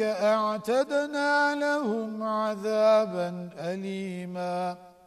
أعتدنا لهم عذابا أليماً.